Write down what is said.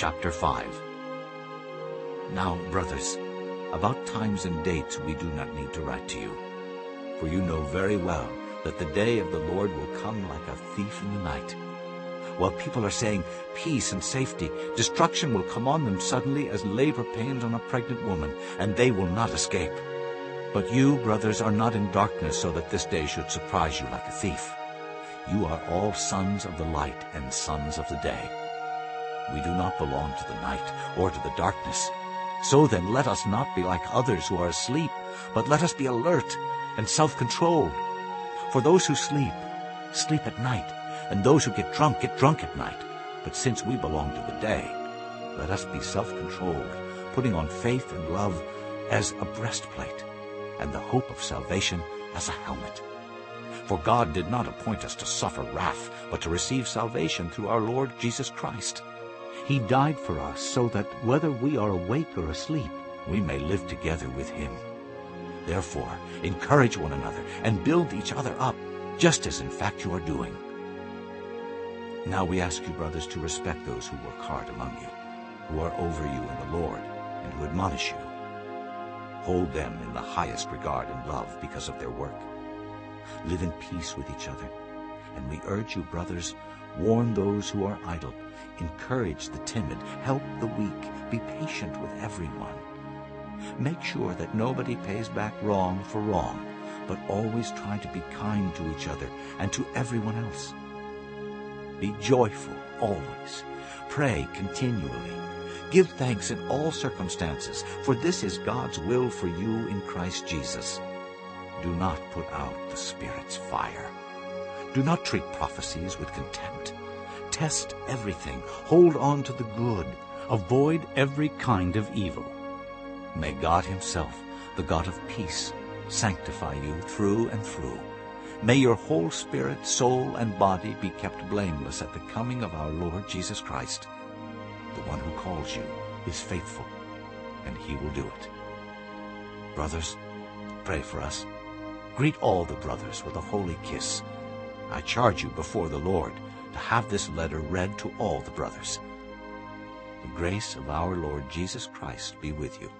Chapter 5 Now, brothers, about times and dates we do not need to write to you, for you know very well that the day of the Lord will come like a thief in the night. While people are saying peace and safety, destruction will come on them suddenly as labor pains on a pregnant woman, and they will not escape. But you, brothers, are not in darkness so that this day should surprise you like a thief. You are all sons of the light and sons of the day. We do not belong to the night or to the darkness. So then let us not be like others who are asleep, but let us be alert and self-controlled. For those who sleep, sleep at night, and those who get drunk, get drunk at night. But since we belong to the day, let us be self-controlled, putting on faith and love as a breastplate, and the hope of salvation as a helmet. For God did not appoint us to suffer wrath, but to receive salvation through our Lord Jesus Christ. He died for us so that whether we are awake or asleep, we may live together with him. Therefore, encourage one another and build each other up, just as in fact you are doing. Now we ask you, brothers, to respect those who work hard among you, who are over you in the Lord, and who admonish you. Hold them in the highest regard and love because of their work. Live in peace with each other. And we urge you, brothers, warn those who are idle, encourage the timid, help the weak, be patient with everyone. Make sure that nobody pays back wrong for wrong, but always try to be kind to each other and to everyone else. Be joyful always. Pray continually. Give thanks in all circumstances, for this is God's will for you in Christ Jesus. Do not put out the Spirit's fire. Do not treat prophecies with contempt. Test everything. Hold on to the good. Avoid every kind of evil. May God himself, the God of peace, sanctify you through and through. May your whole spirit, soul, and body be kept blameless at the coming of our Lord Jesus Christ. The one who calls you is faithful, and he will do it. Brothers, pray for us. Greet all the brothers with a holy kiss. I charge you before the Lord to have this letter read to all the brothers. The grace of our Lord Jesus Christ be with you.